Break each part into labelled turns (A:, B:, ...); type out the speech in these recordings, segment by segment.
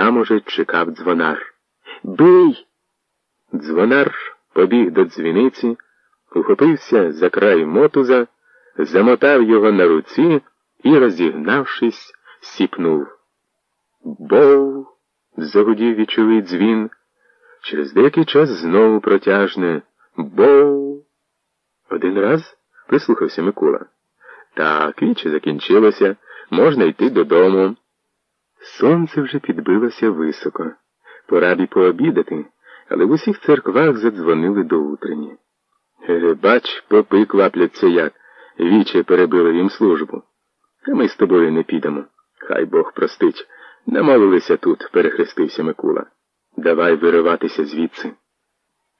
A: там уже чекав дзвонар. Бий! Дзвонар побіг до дзвіниці, ухопився за край мотуза, замотав його на руці і, розігнавшись, сіпнув. Боу! загудів відчувий дзвін. Через деякий час знову протяжне. Боу. Один раз прислухався Микола. Так, віче закінчилося, можна йти додому. Сонце вже підбилося високо. Пора б і пообідати, але в усіх церквах задзвонили до утрені. Е, бач, попи квапляться як. Віче перебили їм службу. А ми з тобою не підемо. Хай Бог простить. Намовилися тут, перехрестився Микула. Давай вириватися звідси.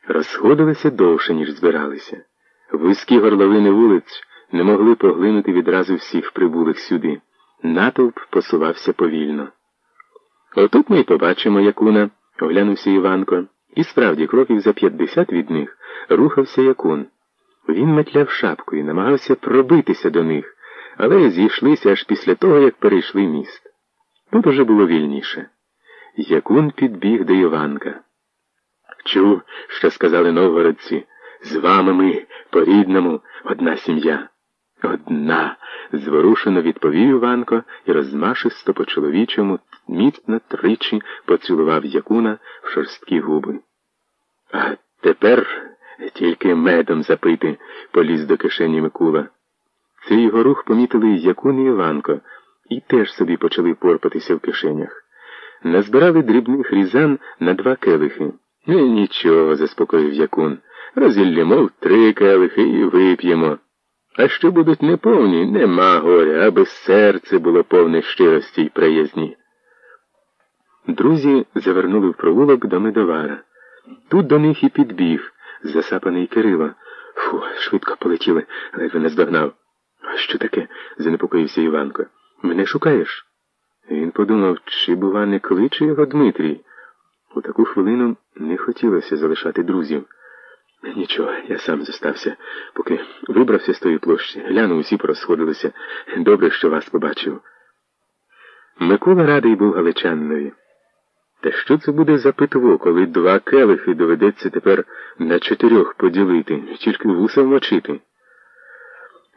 A: Розходилися довше, ніж збиралися. Вузькі горловини вулиць не могли поглинути відразу всіх прибулих сюди. Натовп посувався повільно. Отут ми й побачимо Якуна, оглянувся Іванко, і справді, кроків за п'ятдесят від них рухався Якун. Він метляв шапкою, намагався пробитися до них, але зійшлися аж після того, як перейшли міст. Тут уже було вільніше. Якун підбіг до Іванка. Чув, що сказали новгородці. З вами ми, по-рідному, одна сім'я. Одна, зворушено відповів Іванко і розмашисто по чоловічому міцно тричі поцілував Якуна в шорсткі губи. А тепер тільки медом запити, поліз до кишені Микула. Цей його рух помітили Якун і Іванко і теж собі почали порпатися в кишенях. Назбирали дрібних різан на два келихи. «Е, нічого, заспокоїв Якун. Розіллємо в три келихи і вип'ємо. А що будуть неповні, нема горя, аби серце було повне щирості й приязні. Друзі завернули в провулок до медовара. Тут до них і підбіг, засапаний Кирило. Фу, швидко полетіли, ледве не здогнав. А що таке? занепокоївся Іванко. Мене шукаєш? Він подумав, чи, бува, не кличе його Дмитрій. У таку хвилину не хотілося залишати друзів. Нічого, я сам зостався, поки вибрався з тої площі, глянув, усі порозходилися. Добре, що вас побачив. Микола радий був галичаннові. Та що це буде за питво, коли два келихи доведеться тепер на чотирьох поділити, тільки вуса вмочити?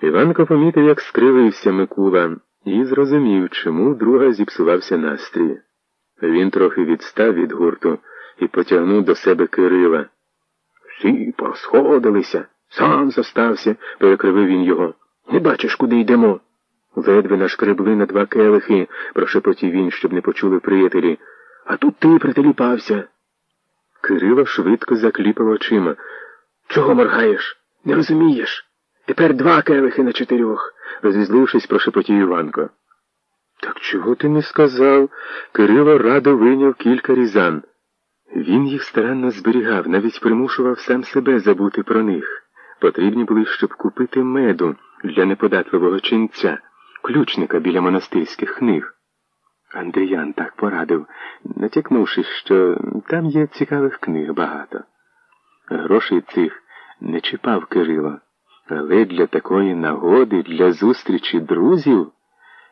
A: Іванко помітив, як скривився Микула, і зрозумів, чому друга зіпсувався настрій. Він трохи відстав від гурту і потягнув до себе Кирила. Всі порозходилися, сам зостався, перекривив він його. Не бачиш, куди йдемо. Ледве нашкребли на два келихи, прошепотів він, щоб не почули приятелі. А тут ти прителіпався. Кирило швидко закліпав очима. Чого моргаєш? Не розумієш? Тепер два келихи на чотирьох, розізлившись, прошепотів Іванко. Так чого ти не сказав? Кирило радо вийняв кілька різан. Він їх старанно зберігав, навіть примушував сам себе забути про них. Потрібні були, щоб купити меду для неподатливого ченця, ключника біля монастирських книг. Андріян так порадив, натякнувши, що там є цікавих книг багато. Грошей цих не чіпав Кирило, але для такої нагоди, для зустрічі друзів,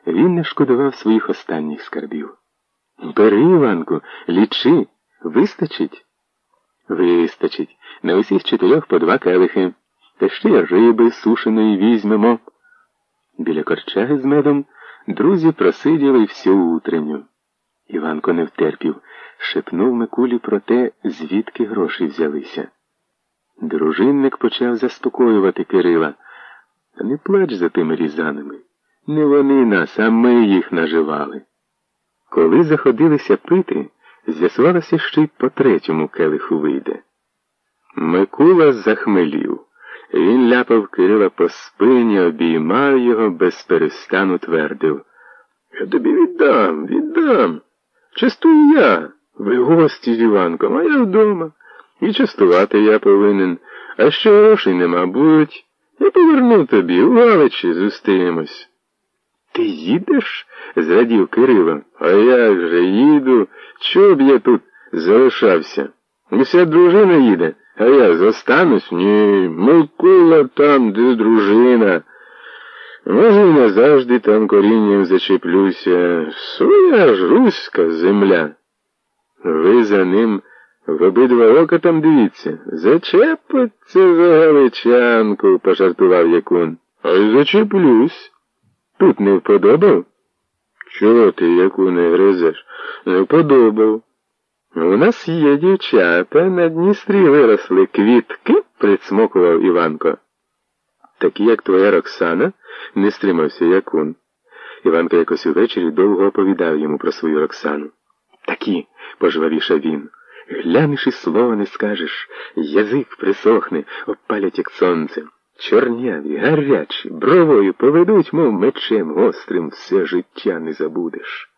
A: він не шкодував своїх останніх скарбів. Бери, Іванку, лічи. Вистачить? Вистачить. На усіх чотирьох по два келихи. Та ще й риби сушеної візьмемо. Біля корчаги з медом друзі просиділи всю утренню. Іванко не втерпів, шепнув Микулі про те, звідки гроші взялися. Дружинник почав заспокоювати Кирила. Та не плач за тими різанами. Не вони нас, а ми їх наживали. Коли заходилися пити, З'ясувалося, що й по третьому келиху вийде. Микула захмелів. Він ляпав Кирила по спині, обіймав його, без перестану твердив. Я тобі віддам, віддам. Частую я. Ви гості з Іванком, а я вдома. І частувати я повинен. А що грошей нема, будь. Я поверну тобі, у Галичі зустрінемось. Ти їдеш? зрадів Кирило. А як же їду? Чого б я тут залишався? Уся дружина їде, а я зостанусь? Ні, Микола там, де дружина. Може, і назавжди там корінням зачеплюся. Своя ж руська земля. Ви за ним в обидва ока там дивіться. Зачепиться за галичанку, пожартував Якун. А й зачеплюсь. Тут не вподобав? Чого ти, Якуне, гризеш? Не вподобав. У нас є дівчата, на Дністрі виросли квітки, присмокував Іванко. Такі, як твоя Роксана, не стримався Якун. Іванко якось увечері довго оповідав йому про свою Роксану. Такі, пожвавішав він. Глянеш і слова не скажеш, язик присохне, обпалять, як сонце. Чорняві, гарячі, бровою поведуть, мов мечем гострим, все життя не забудеш.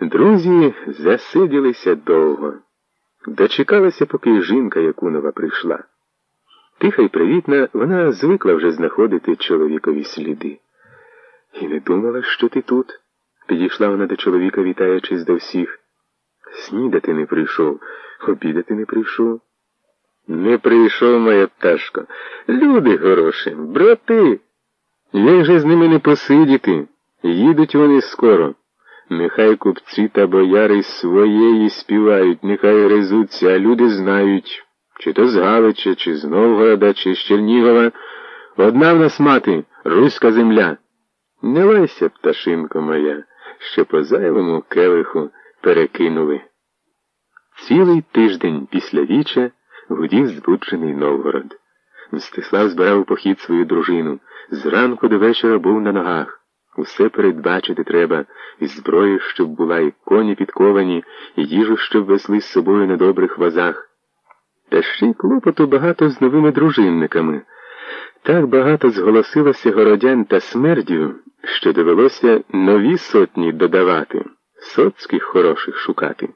A: Друзі засиділися довго. Дочекалася, поки жінка Якунова прийшла. Тиха й привітна, вона звикла вже знаходити чоловікові сліди. І не думала, що ти тут. Підійшла вона до чоловіка, вітаючись до всіх. Снідати не прийшов, обідати не прийшов. Не прийшов, моя пташко. Люди хороші, брати. Як же з ними не посидіти? Їдуть вони скоро. Нехай купці та бояри своєї співають, нехай гризуться, а люди знають, чи то з Галича, чи з Новгорода, чи з Чернігова. Одна в нас мати, руська земля. Не лайся, пташинко моя, що по зайвому келиху перекинули. Цілий тиждень після віча гудів збуджений Новгород. Мстислав збирав у похід свою дружину. Зранку до вечора був на ногах. Усе передбачити треба, і зброю, щоб була, і коні підковані, і їжу, щоб везли з собою на добрих вазах. Та ще й клопоту багато з новими дружинниками. Так багато зголосилося городян та смердів, що довелося нові сотні додавати, соцьких хороших шукати.